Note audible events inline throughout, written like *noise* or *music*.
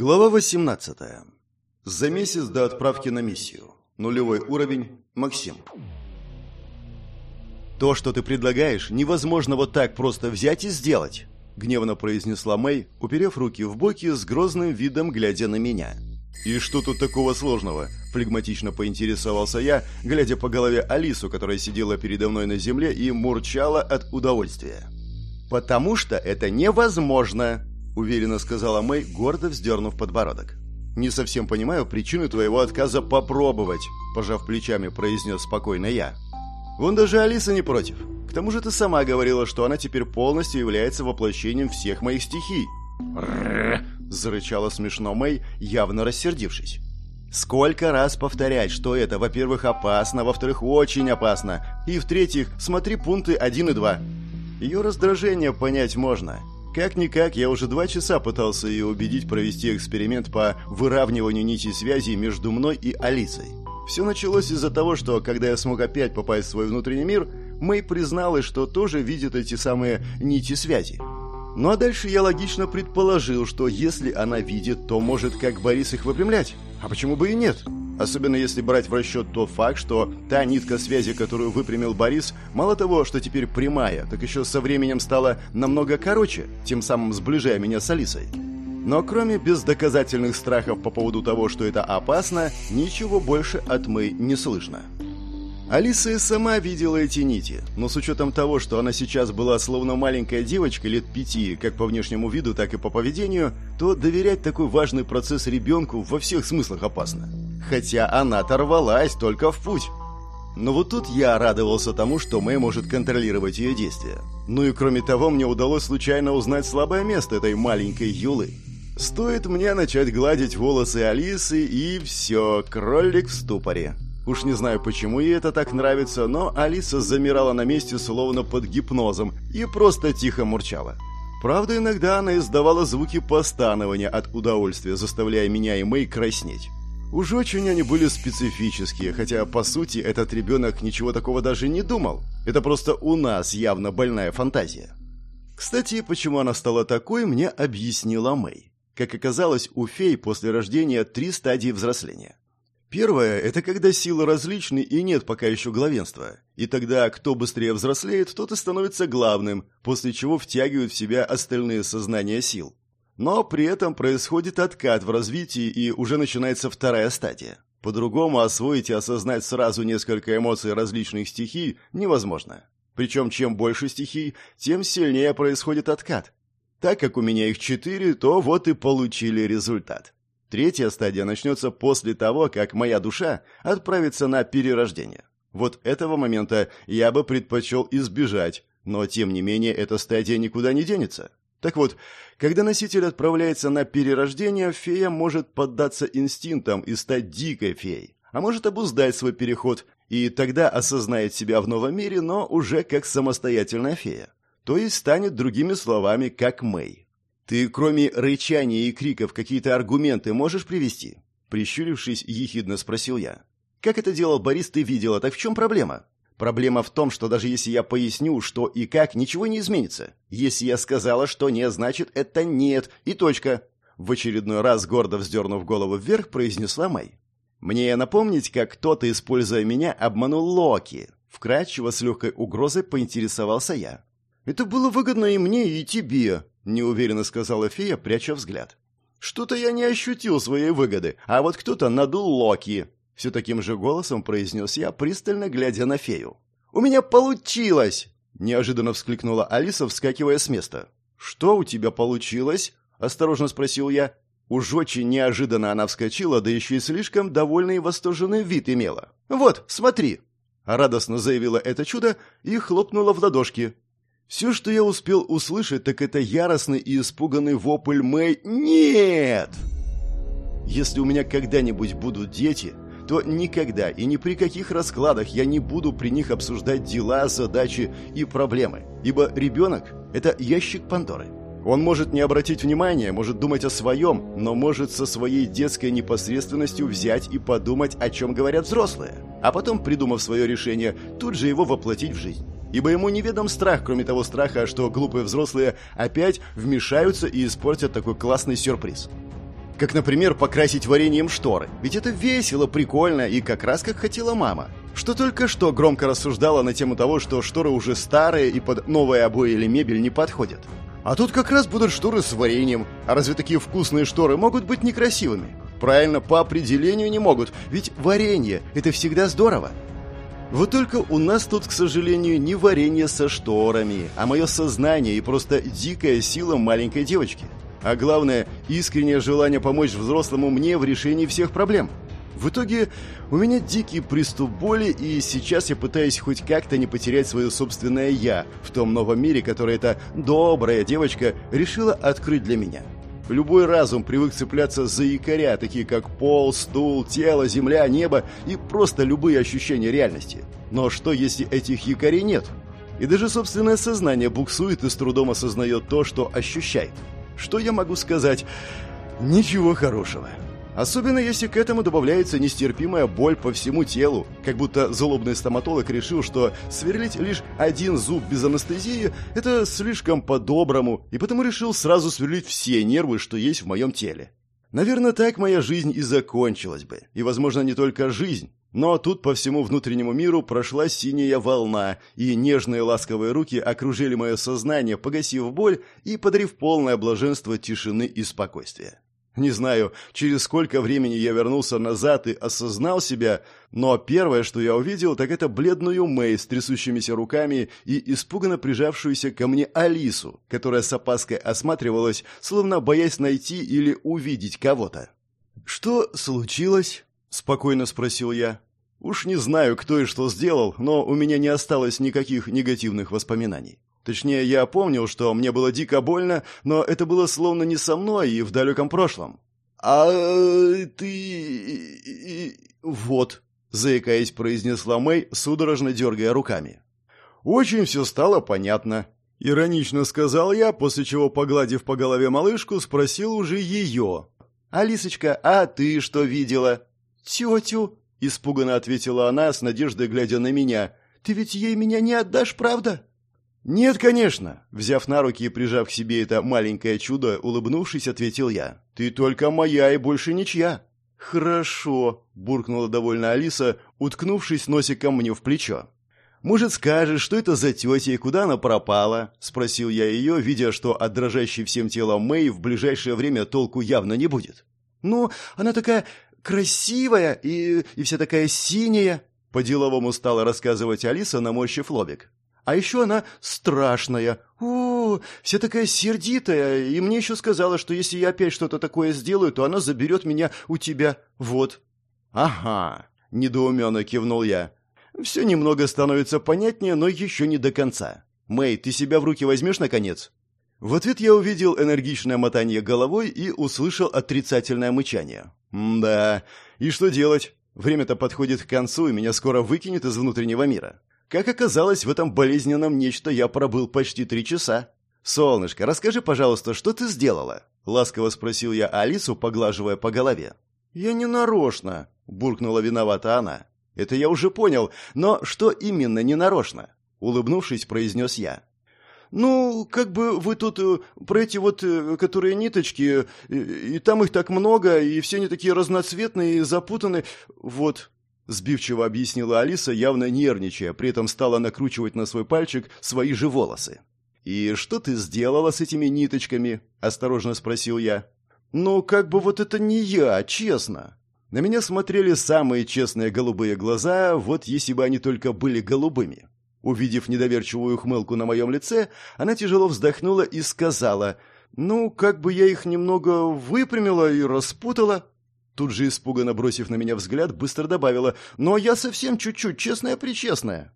Глава 18. За месяц до отправки на миссию. Нулевой уровень. Максим. «То, что ты предлагаешь, невозможно вот так просто взять и сделать», гневно произнесла Мэй, уперев руки в боки с грозным видом, глядя на меня. «И что тут такого сложного?» – флегматично поинтересовался я, глядя по голове Алису, которая сидела передо мной на земле и мурчала от удовольствия. «Потому что это невозможно!» – уверенно сказала Мэй, гордо вздернув подбородок. «Не совсем понимаю причину твоего отказа попробовать», – пожав плечами, произнес спокойно я. «Вон даже Алиса не против. К тому же ты сама говорила, что она теперь полностью является воплощением всех моих стихий». зарычала смешно Мэй, явно рассердившись. Сколько раз повторять, что это, во-первых, опасно, во-вторых, очень опасно, и, в-третьих, смотри пункты 1 и 2. Ее раздражение понять можно. Как-никак, я уже два часа пытался ее убедить провести эксперимент по выравниванию нити связи между мной и Алисой. Все началось из-за того, что, когда я смог опять попасть в свой внутренний мир, Мэй призналась, что тоже видит эти самые нити связи. Ну а дальше я логично предположил, что если она видит, то может как Борис их выпрямлять. А почему бы и нет? Особенно если брать в расчет тот факт, что та нитка связи, которую выпрямил Борис, мало того, что теперь прямая, так еще со временем стала намного короче, тем самым сближая меня с Алисой. Но кроме бездоказательных страхов по поводу того, что это опасно, ничего больше от Мэй не слышно. Алиса и сама видела эти нити, но с учетом того, что она сейчас была словно маленькая девочка лет пяти, как по внешнему виду, так и по поведению, то доверять такой важный процесс ребенку во всех смыслах опасно. Хотя она оторвалась только в путь. Но вот тут я радовался тому, что Мэй может контролировать ее действия. Ну и кроме того, мне удалось случайно узнать слабое место этой маленькой Юлы. Стоит мне начать гладить волосы Алисы, и все, кролик в ступоре. Уж не знаю, почему ей это так нравится, но Алиса замирала на месте, словно под гипнозом, и просто тихо мурчала. Правда, иногда она издавала звуки постанования от удовольствия, заставляя меня и Мэй краснеть. Уж очень они были специфические, хотя, по сути, этот ребенок ничего такого даже не думал. Это просто у нас явно больная фантазия. Кстати, почему она стала такой, мне объяснила Мэй. Как оказалось, у фей после рождения три стадии взросления. Первое – это когда силы различны и нет пока еще главенства. И тогда кто быстрее взрослеет, тот и становится главным, после чего втягивают в себя остальные сознания сил. Но при этом происходит откат в развитии и уже начинается вторая стадия. По-другому освоить и осознать сразу несколько эмоций различных стихий невозможно. Причем чем больше стихий, тем сильнее происходит откат. Так как у меня их четыре, то вот и получили результат. Третья стадия начнется после того, как моя душа отправится на перерождение. Вот этого момента я бы предпочел избежать, но тем не менее эта стадия никуда не денется. Так вот, когда носитель отправляется на перерождение, фея может поддаться инстинктам и стать дикой феей, а может обуздать свой переход, и тогда осознает себя в новом мире, но уже как самостоятельная фея. То есть станет, другими словами, как Мэй. «Ты, кроме рычания и криков, какие-то аргументы можешь привести?» Прищурившись, ехидно спросил я. «Как это делал Борис, ты видела, так в чем проблема?» «Проблема в том, что даже если я поясню, что и как, ничего не изменится. Если я сказала, что нет, значит, это нет, и точка». В очередной раз, гордо вздернув голову вверх, произнесла Мэй. «Мне напомнить, как кто-то, используя меня, обманул Локи?» Вкратчиво, с легкой угрозой поинтересовался я. «Это было выгодно и мне, и тебе», неуверенно сказала фея, пряча взгляд. Что-то я не ощутил своей выгоды, а вот кто-то надул Локи. Все таким же голосом произнес я, пристально глядя на фею. У меня получилось! Неожиданно вскликнула Алиса, вскакивая с места. Что у тебя получилось? Осторожно спросил я. Уж очень неожиданно она вскочила, да еще и слишком довольный и восторженный вид имела. «Вот, смотри!» Радостно заявила это чудо и хлопнула в ладошки. Все, что я успел услышать, так это яростный и испуганный вопль Мэй «Нет!». Если у меня когда-нибудь будут дети, то никогда и ни при каких раскладах я не буду при них обсуждать дела, задачи и проблемы, ибо ребенок – это ящик Пандоры. Он может не обратить внимания, может думать о своем, но может со своей детской непосредственностью взять и подумать, о чем говорят взрослые, а потом, придумав свое решение, тут же его воплотить в жизнь ибо ему неведом страх, кроме того страха, что глупые взрослые опять вмешаются и испортят такой классный сюрприз. Как, например, покрасить вареньем шторы. Ведь это весело, прикольно и как раз как хотела мама. Что только что громко рассуждала на тему того, что шторы уже старые и под новые обои или мебель не подходят. А тут как раз будут шторы с вареньем. А разве такие вкусные шторы могут быть некрасивыми? Правильно, по определению не могут, ведь варенье – это всегда здорово. Вот только у нас тут, к сожалению, не варенье со шторами, а мое сознание и просто дикая сила маленькой девочки. А главное, искреннее желание помочь взрослому мне в решении всех проблем. В итоге у меня дикий приступ боли, и сейчас я пытаюсь хоть как-то не потерять свое собственное «я» в том новом мире, который эта добрая девочка решила открыть для меня. Любой разум привык цепляться за якоря, такие как пол, стул, тело, земля, небо и просто любые ощущения реальности. Но что, если этих якорей нет? И даже собственное сознание буксует и с трудом осознает то, что ощущает. Что я могу сказать? Ничего хорошего. Особенно если к этому добавляется нестерпимая боль по всему телу, как будто злобный стоматолог решил, что сверлить лишь один зуб без анестезии – это слишком по-доброму, и потому решил сразу сверлить все нервы, что есть в моем теле. Наверное, так моя жизнь и закончилась бы. И, возможно, не только жизнь. Но тут по всему внутреннему миру прошла синяя волна, и нежные ласковые руки окружили мое сознание, погасив боль и подарив полное блаженство тишины и спокойствия. Не знаю, через сколько времени я вернулся назад и осознал себя, но первое, что я увидел, так это бледную Мэй с трясущимися руками и испуганно прижавшуюся ко мне Алису, которая с опаской осматривалась, словно боясь найти или увидеть кого-то. «Что случилось?» — спокойно спросил я. Уж не знаю, кто и что сделал, но у меня не осталось никаких негативных воспоминаний. Точнее, я помнил, что мне было дико больно, но это было словно не со мной и в далеком прошлом. «А ты...» «Вот», — заикаясь, произнесла Мэй, судорожно дергая руками. «Очень все стало понятно», — иронично сказал я, после чего, погладив по голове малышку, спросил уже ее. «Алисочка, а ты что видела?» «Тетю», — испуганно ответила она, с надеждой глядя на меня. «Ты ведь ей меня не отдашь, правда?» «Нет, конечно!» Взяв на руки и прижав к себе это маленькое чудо, улыбнувшись, ответил я. «Ты только моя и больше ничья!» «Хорошо!» – буркнула довольно Алиса, уткнувшись носиком мне в плечо. «Может, скажешь, что это за тетя и куда она пропала?» – спросил я ее, видя, что от дрожащей всем телом Мэй в ближайшее время толку явно не будет. «Ну, она такая красивая и, и вся такая синяя!» – по-деловому стала рассказывать Алиса, наморщив лобик. А еще она страшная. О, вся такая сердитая. И мне еще сказала, что если я опять что-то такое сделаю, то она заберет меня у тебя. Вот. Ага, недоуменно кивнул я. Все немного становится понятнее, но еще не до конца. Мэй, ты себя в руки возьмешь, наконец? В ответ я увидел энергичное мотание головой и услышал отрицательное мычание. да, и что делать? Время-то подходит к концу, и меня скоро выкинет из внутреннего мира. Как оказалось, в этом болезненном нечто я пробыл почти три часа. «Солнышко, расскажи, пожалуйста, что ты сделала?» — ласково спросил я Алису, поглаживая по голове. «Я не нарочно», — буркнула виновата она. «Это я уже понял, но что именно не нарочно?» — улыбнувшись, произнес я. «Ну, как бы вы тут э, про эти вот, э, которые ниточки, и, и там их так много, и все они такие разноцветные и запутанные, вот...» Сбивчиво объяснила Алиса, явно нервничая, при этом стала накручивать на свой пальчик свои же волосы. «И что ты сделала с этими ниточками?» – осторожно спросил я. «Ну, как бы вот это не я, честно». На меня смотрели самые честные голубые глаза, вот если бы они только были голубыми. Увидев недоверчивую ухмылку на моем лице, она тяжело вздохнула и сказала, «Ну, как бы я их немного выпрямила и распутала». Тут же, испуганно бросив на меня взгляд, быстро добавила «Но я совсем чуть-чуть, честная-причестная».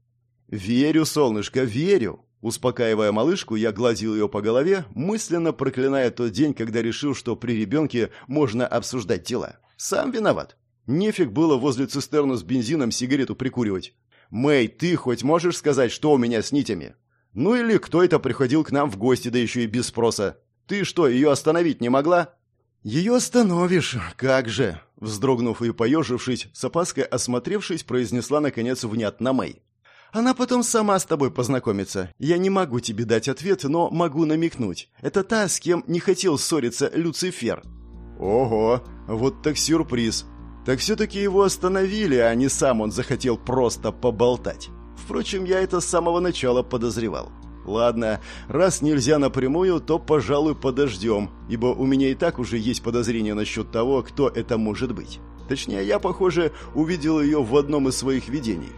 «Верю, солнышко, верю». Успокаивая малышку, я гладил ее по голове, мысленно проклиная тот день, когда решил, что при ребенке можно обсуждать дела. Сам виноват. Нефиг было возле цистерны с бензином сигарету прикуривать. «Мэй, ты хоть можешь сказать, что у меня с нитями?» «Ну или кто это приходил к нам в гости, да еще и без спроса? Ты что, ее остановить не могла?» «Ее остановишь, как же!» Вздрогнув и поежившись, с опаской осмотревшись, произнесла наконец внятно Мэй. «Она потом сама с тобой познакомится. Я не могу тебе дать ответ, но могу намекнуть. Это та, с кем не хотел ссориться Люцифер». Ого, вот так сюрприз. Так все-таки его остановили, а не сам он захотел просто поболтать. Впрочем, я это с самого начала подозревал. Ладно, раз нельзя напрямую, то, пожалуй, подождем, ибо у меня и так уже есть подозрение насчет того, кто это может быть. Точнее, я, похоже, увидел ее в одном из своих видений.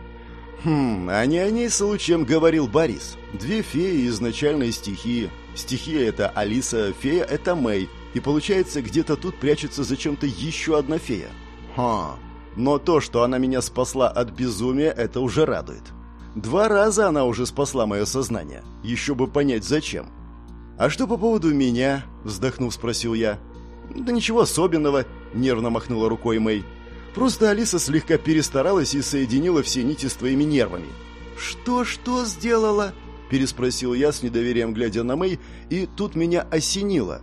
Хм, а не о ней случаем говорил Борис. Две феи изначальной стихии. Стихия — это Алиса, фея — это Мэй. И получается, где-то тут прячется зачем-то еще одна фея. Ха, но то, что она меня спасла от безумия, это уже радует. Два раза она уже спасла мое сознание. Еще бы понять, зачем. «А что по поводу меня?» – вздохнув, спросил я. «Да ничего особенного», – нервно махнула рукой Мэй. «Просто Алиса слегка перестаралась и соединила все нити с твоими нервами». «Что-что сделала?» – переспросил я с недоверием, глядя на Мэй, и тут меня осенило.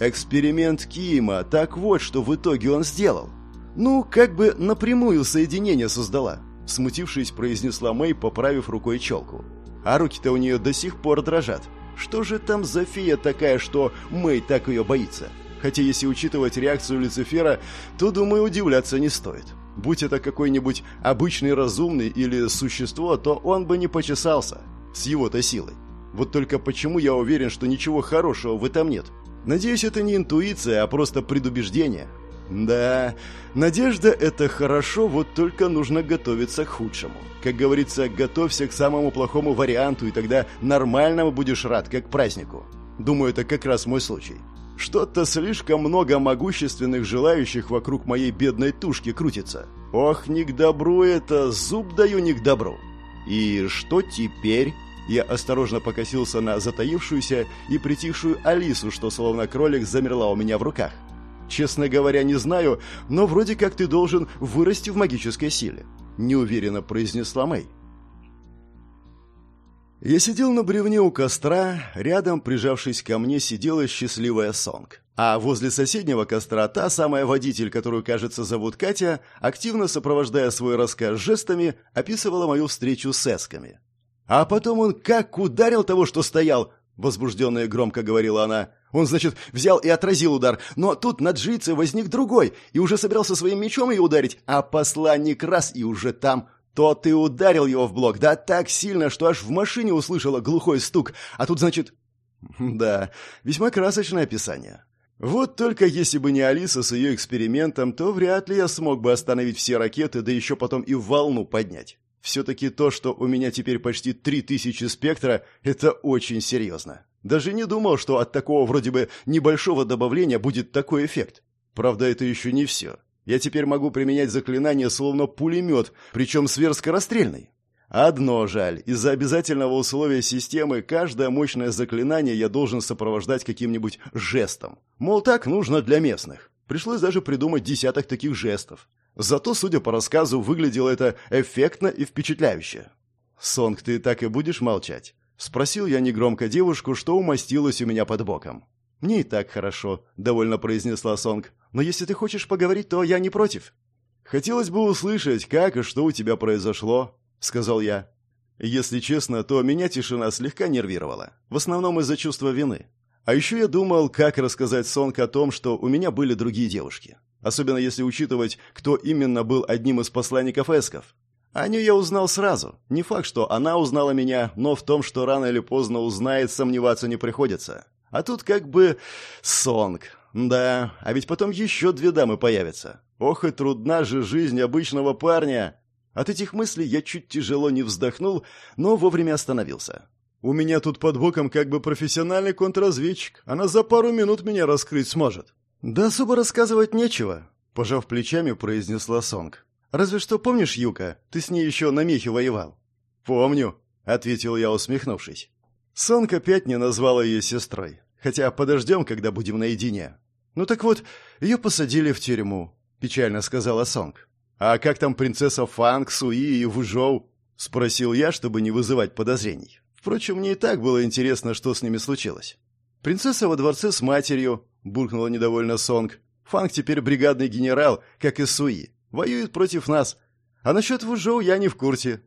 «Эксперимент Кима, так вот, что в итоге он сделал. Ну, как бы напрямую соединение создала. Смутившись, произнесла Мэй, поправив рукой челку. А руки-то у нее до сих пор дрожат. Что же там за фея такая, что Мэй так ее боится? Хотя если учитывать реакцию Люцифера, то, думаю, удивляться не стоит. Будь это какой-нибудь обычный разумный или существо, то он бы не почесался. С его-то силой. Вот только почему я уверен, что ничего хорошего в этом нет? Надеюсь, это не интуиция, а просто предубеждение. Да, надежда – это хорошо, вот только нужно готовиться к худшему. Как говорится, готовься к самому плохому варианту, и тогда нормальному будешь рад, как празднику. Думаю, это как раз мой случай. Что-то слишком много могущественных желающих вокруг моей бедной тушки крутится. Ох, не к добру это, зуб даю не к добру. И что теперь? Я осторожно покосился на затаившуюся и притихшую Алису, что словно кролик замерла у меня в руках. Честно говоря, не знаю, но вроде как ты должен вырасти в магической силе», — неуверенно произнесла Мэй. Я сидел на бревне у костра, рядом, прижавшись ко мне, сидела счастливая Сонг. А возле соседнего костра та самая водитель, которую, кажется, зовут Катя, активно сопровождая свой рассказ жестами, описывала мою встречу с эсками. А потом он как ударил того, что стоял, возбужденно и громко говорила она. Он, значит, взял и отразил удар, но тут на джице возник другой, и уже собирался своим мечом ее ударить, а посланник раз и уже там. Тот и ударил его в блок, да так сильно, что аж в машине услышала глухой стук, а тут, значит... *laughs* Да, весьма красочное описание. Вот только если бы не Алиса с ее экспериментом, то вряд ли я смог бы остановить все ракеты, да еще потом и волну поднять. Все-таки то, что у меня теперь почти три тысячи спектра, это очень серьезно. Даже не думал, что от такого вроде бы небольшого добавления будет такой эффект. Правда, это еще не все. Я теперь могу применять заклинание словно пулемет, причем сверхскорострельный. Одно жаль, из-за обязательного условия системы каждое мощное заклинание я должен сопровождать каким-нибудь жестом. Мол, так нужно для местных. Пришлось даже придумать десяток таких жестов. Зато, судя по рассказу, выглядело это эффектно и впечатляюще. «Сонг, ты так и будешь молчать?» Спросил я негромко девушку, что умостилась у меня под боком. «Мне и так хорошо», — довольно произнесла Сонг. «Но если ты хочешь поговорить, то я не против». «Хотелось бы услышать, как и что у тебя произошло», — сказал я. Если честно, то меня тишина слегка нервировала. В основном из-за чувства вины. А еще я думал, как рассказать Сонг о том, что у меня были другие девушки. Особенно если учитывать, кто именно был одним из посланников эсков. Аню я узнал сразу. Не факт, что она узнала меня, но в том, что рано или поздно узнает, сомневаться не приходится. А тут как бы сонг. Да, а ведь потом еще две дамы появятся. Ох и трудна же жизнь обычного парня. От этих мыслей я чуть тяжело не вздохнул, но вовремя остановился. У меня тут под боком как бы профессиональный контрразведчик. Она за пару минут меня раскрыть сможет. «Да особо рассказывать нечего», — пожав плечами, произнесла Сонг. «Разве что помнишь, Юка, ты с ней еще на мехе воевал?» «Помню», — ответил я, усмехнувшись. Сонг опять не назвала ее сестрой. Хотя подождем, когда будем наедине. «Ну так вот, ее посадили в тюрьму», — печально сказала Сонг. «А как там принцесса Фанг, Суи и Вужоу?» — спросил я, чтобы не вызывать подозрений. Впрочем, мне и так было интересно, что с ними случилось. «Принцесса во дворце с матерью», — буркнула недовольно Сонг. «Фанг теперь бригадный генерал, как и Суи. Воюет против нас. А насчет Вужоу я не в курсе».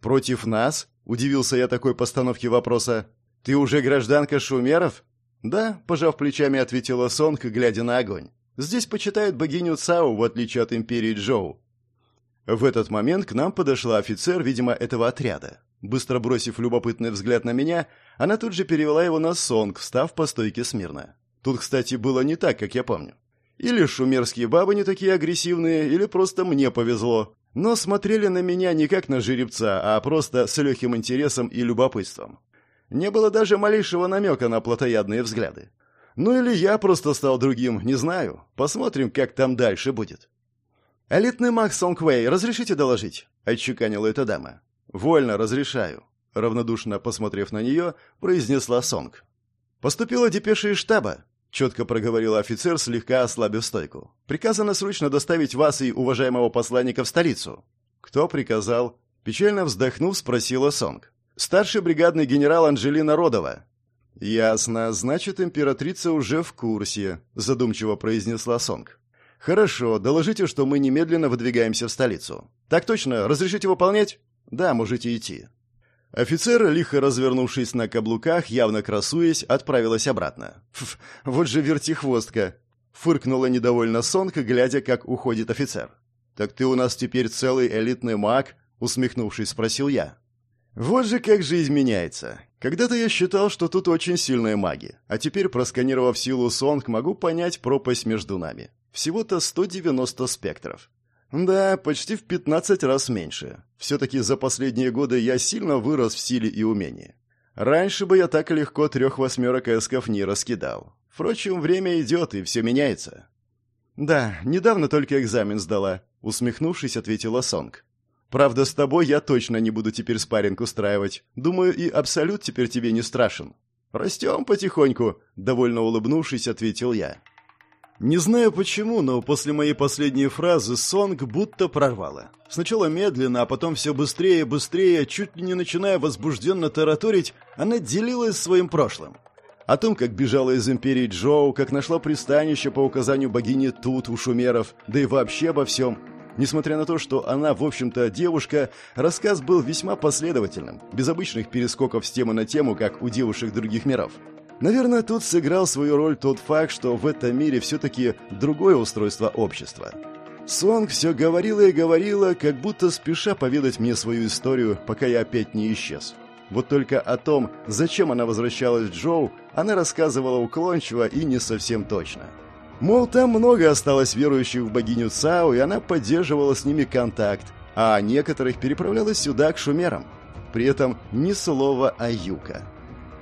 «Против нас?» — удивился я такой постановке вопроса. «Ты уже гражданка Шумеров?» «Да», — пожав плечами, ответила Сонг, глядя на огонь. Здесь почитают богиню Цао, в отличие от империи Джоу. В этот момент к нам подошла офицер, видимо, этого отряда. Быстро бросив любопытный взгляд на меня, она тут же перевела его на Сонг, встав по стойке смирно. Тут, кстати, было не так, как я помню. Или шумерские бабы не такие агрессивные, или просто мне повезло. Но смотрели на меня не как на жеребца, а просто с легким интересом и любопытством. Не было даже малейшего намека на плотоядные взгляды. Ну или я просто стал другим, не знаю. Посмотрим, как там дальше будет. «Элитный маг Сонгвей, разрешите доложить?» — отчеканила эта дама. «Вольно, разрешаю», — равнодушно посмотрев на нее, произнесла Сонг. «Поступила депеша из штаба», — четко проговорил офицер, слегка ослабив стойку. «Приказано срочно доставить вас и уважаемого посланника в столицу». «Кто приказал?» Печально вздохнув, спросила Сонг. «Старший бригадный генерал Анжелина Родова». «Ясно. Значит, императрица уже в курсе», — задумчиво произнесла Сонг. «Хорошо. Доложите, что мы немедленно выдвигаемся в столицу». «Так точно. Разрешите выполнять?» «Да, можете идти». Офицер, лихо развернувшись на каблуках, явно красуясь, отправилась обратно. «Ф, вот же вертихвостка!» — фыркнула недовольно Сонка, глядя, как уходит офицер. «Так ты у нас теперь целый элитный маг?» — усмехнувшись, спросил я. «Вот же как жизнь меняется. Когда-то я считал, что тут очень сильные маги, а теперь, просканировав силу Сонг, могу понять пропасть между нами. Всего-то 190 спектров. Да, почти в 15 раз меньше. Все-таки за последние годы я сильно вырос в силе и умении. Раньше бы я так легко трех восьмерок эсков не раскидал. Впрочем, время идет, и все меняется. «Да, недавно только экзамен сдала», — усмехнувшись, ответила Сонг. «Правда, с тобой я точно не буду теперь спарринг устраивать. Думаю, и Абсолют теперь тебе не страшен». «Растем потихоньку», — довольно улыбнувшись, ответил я. Не знаю почему, но после моей последней фразы Сонг будто прорвало. Сначала медленно, а потом все быстрее и быстрее, чуть ли не начиная возбужденно тараторить, она делилась своим прошлым. О том, как бежала из империи Джоу, как нашла пристанище по указанию богини Тут у шумеров, да и вообще обо всем. Несмотря на то, что она, в общем-то, девушка, рассказ был весьма последовательным, без обычных перескоков с темы на тему, как у девушек других миров. Наверное, тут сыграл свою роль тот факт, что в этом мире все-таки другое устройство общества. Сонг все говорила и говорила, как будто спеша поведать мне свою историю, пока я опять не исчез. Вот только о том, зачем она возвращалась в Джоу, она рассказывала уклончиво и не совсем точно. Мол, там много осталось верующих в богиню Цао, и она поддерживала с ними контакт, а некоторых переправляла сюда, к шумерам. При этом ни слова о Юка.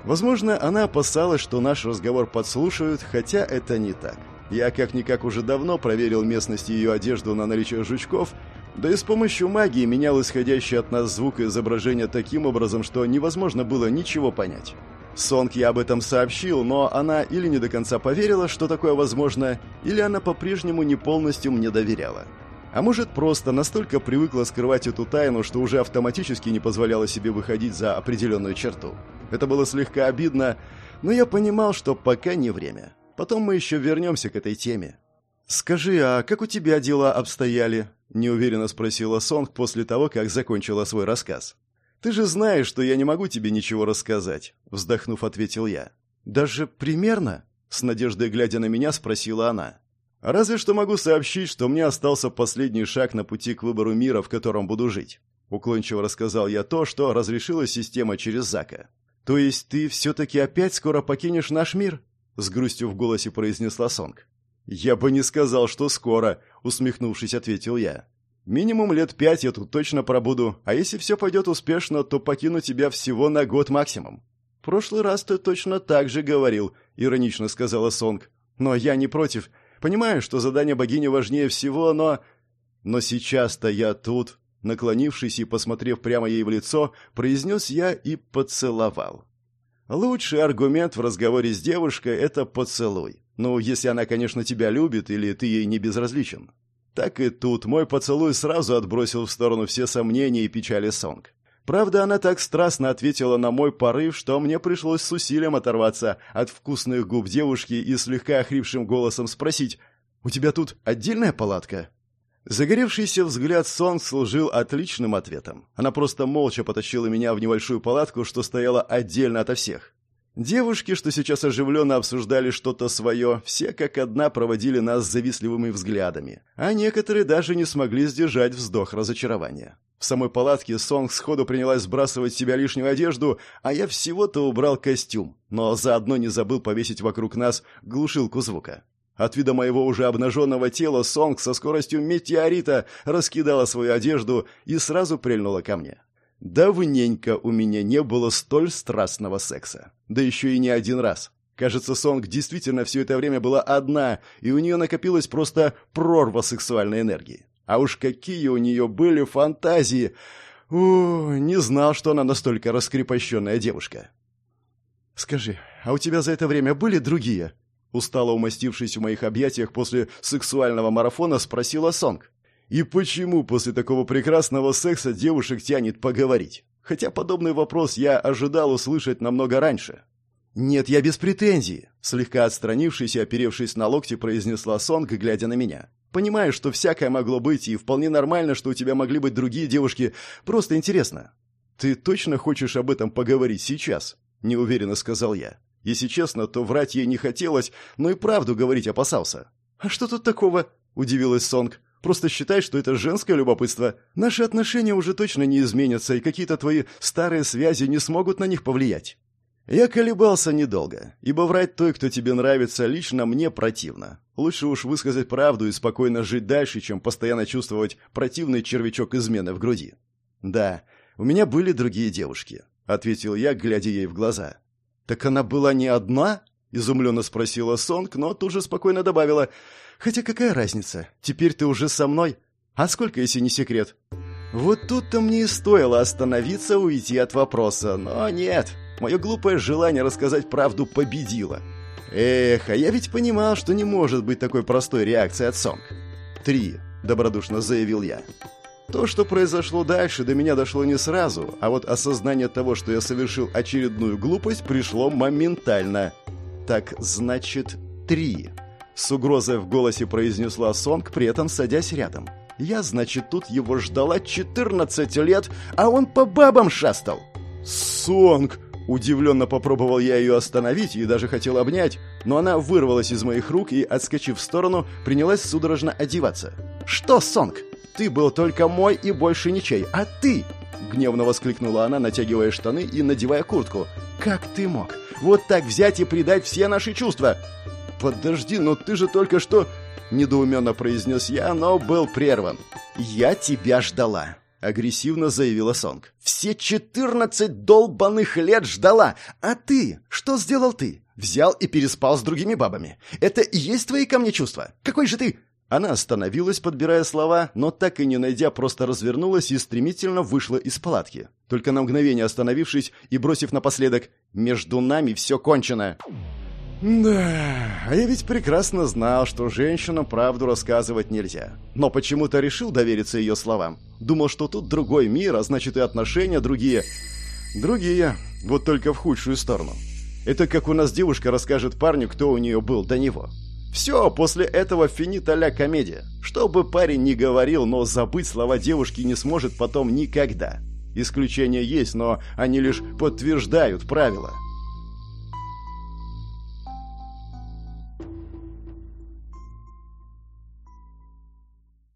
Возможно, она опасалась, что наш разговор подслушают, хотя это не так. Я как-никак уже давно проверил местность и ее одежду на наличие жучков, да и с помощью магии менял исходящий от нас звук и изображение таким образом, что невозможно было ничего понять. Сонг я об этом сообщил, но она или не до конца поверила, что такое возможно, или она по-прежнему не полностью мне доверяла. А может, просто настолько привыкла скрывать эту тайну, что уже автоматически не позволяла себе выходить за определенную черту. Это было слегка обидно, но я понимал, что пока не время. Потом мы еще вернемся к этой теме. «Скажи, а как у тебя дела обстояли?» – неуверенно спросила Сонг после того, как закончила свой рассказ. «Ты же знаешь, что я не могу тебе ничего рассказать», – вздохнув, ответил я. «Даже примерно?» – с надеждой глядя на меня, спросила она. «Разве что могу сообщить, что мне остался последний шаг на пути к выбору мира, в котором буду жить». Уклончиво рассказал я то, что разрешила система через Зака. «То есть ты все-таки опять скоро покинешь наш мир?» С грустью в голосе произнесла Сонг. «Я бы не сказал, что скоро», — усмехнувшись, ответил я. «Минимум лет пять я тут точно пробуду, а если все пойдет успешно, то покину тебя всего на год максимум». «В прошлый раз ты точно так же говорил», — иронично сказала Сонг. «Но я не против. Понимаю, что задание богини важнее всего, но...» «Но сейчас-то я тут», Наклонившись и посмотрев прямо ей в лицо, произнес я и поцеловал. Лучший аргумент в разговоре с девушкой – это поцелуй. Ну, если она, конечно, тебя любит или ты ей не безразличен. Так и тут мой поцелуй сразу отбросил в сторону все сомнения и печали Сонг. Правда, она так страстно ответила на мой порыв, что мне пришлось с усилием оторваться от вкусных губ девушки и слегка охрипшим голосом спросить «У тебя тут отдельная палатка?» Загоревшийся взгляд Сон служил отличным ответом. Она просто молча потащила меня в небольшую палатку, что стояла отдельно ото всех. Девушки, что сейчас оживленно обсуждали что-то свое, все как одна проводили нас завистливыми взглядами, а некоторые даже не смогли сдержать вздох разочарования. В самой палатке Сонг сходу принялась сбрасывать с себя лишнюю одежду, а я всего-то убрал костюм, но заодно не забыл повесить вокруг нас глушилку звука. От вида моего уже обнаженного тела Сонг со скоростью метеорита раскидала свою одежду и сразу прильнула ко мне. Давненько у меня не было столь страстного секса. Да еще и не один раз. Кажется, Сонг действительно все это время была одна, и у нее накопилась просто прорва сексуальной энергии. А уж какие у нее были фантазии! О, не знал, что она настолько раскрепощенная девушка. «Скажи, а у тебя за это время были другие?» Устало умастившись в моих объятиях после сексуального марафона, спросила Сонг. И почему после такого прекрасного секса девушек тянет поговорить? Хотя подобный вопрос я ожидал услышать намного раньше. «Нет, я без претензий», — слегка отстранившись и оперевшись на локти, произнесла Сонг, глядя на меня. «Понимаю, что всякое могло быть, и вполне нормально, что у тебя могли быть другие девушки. Просто интересно». «Ты точно хочешь об этом поговорить сейчас?» — неуверенно сказал я. Если честно, то врать ей не хотелось, но и правду говорить опасался. «А что тут такого?» – удивилась Сонг. «Просто считай, что это женское любопытство. Наши отношения уже точно не изменятся, и какие-то твои старые связи не смогут на них повлиять». Я колебался недолго, ибо врать той, кто тебе нравится, лично мне противно. Лучше уж высказать правду и спокойно жить дальше, чем постоянно чувствовать противный червячок измены в груди. «Да, у меня были другие девушки», — ответил я, глядя ей в глаза. «Так она была не одна?» — изумленно спросила Сонг, но тут же спокойно добавила. «Хотя какая разница? Теперь ты уже со мной. А сколько, если не секрет?» Вот тут-то мне и стоило остановиться, уйти от вопроса. Но нет, мое глупое желание рассказать правду победило. Эх, а я ведь понимал, что не может быть такой простой реакции от Сонг. «Три», — добродушно заявил я. То, что произошло дальше, до меня дошло не сразу, а вот осознание того, что я совершил очередную глупость, пришло моментально. Так, значит, три. С угрозой в голосе произнесла Сонг, при этом садясь рядом. Я, значит, тут его ждала 14 лет, а он по бабам шастал. Сонг! Удивленно попробовал я ее остановить и даже хотел обнять, но она вырвалась из моих рук и, отскочив в сторону, принялась судорожно одеваться. «Что, Сонг?» ты был только мой и больше ничей, а ты...» Гневно воскликнула она, натягивая штаны и надевая куртку. «Как ты мог? Вот так взять и предать все наши чувства?» «Подожди, но ты же только что...» Недоуменно произнес я, но был прерван. «Я тебя ждала», — агрессивно заявила Сонг. «Все четырнадцать долбанных лет ждала! А ты? Что сделал ты? Взял и переспал с другими бабами. Это и есть твои ко мне чувства? Какой же ты...» Она остановилась, подбирая слова, но так и не найдя, просто развернулась и стремительно вышла из палатки. Только на мгновение остановившись и бросив напоследок «Между нами все кончено». Да, а я ведь прекрасно знал, что женщинам правду рассказывать нельзя. Но почему-то решил довериться ее словам. Думал, что тут другой мир, а значит и отношения другие. Другие, вот только в худшую сторону. Это как у нас девушка расскажет парню, кто у нее был до него. Все, после этого финита ля комедия. Что бы парень ни говорил, но забыть слова девушки не сможет потом никогда. Исключения есть, но они лишь подтверждают правила.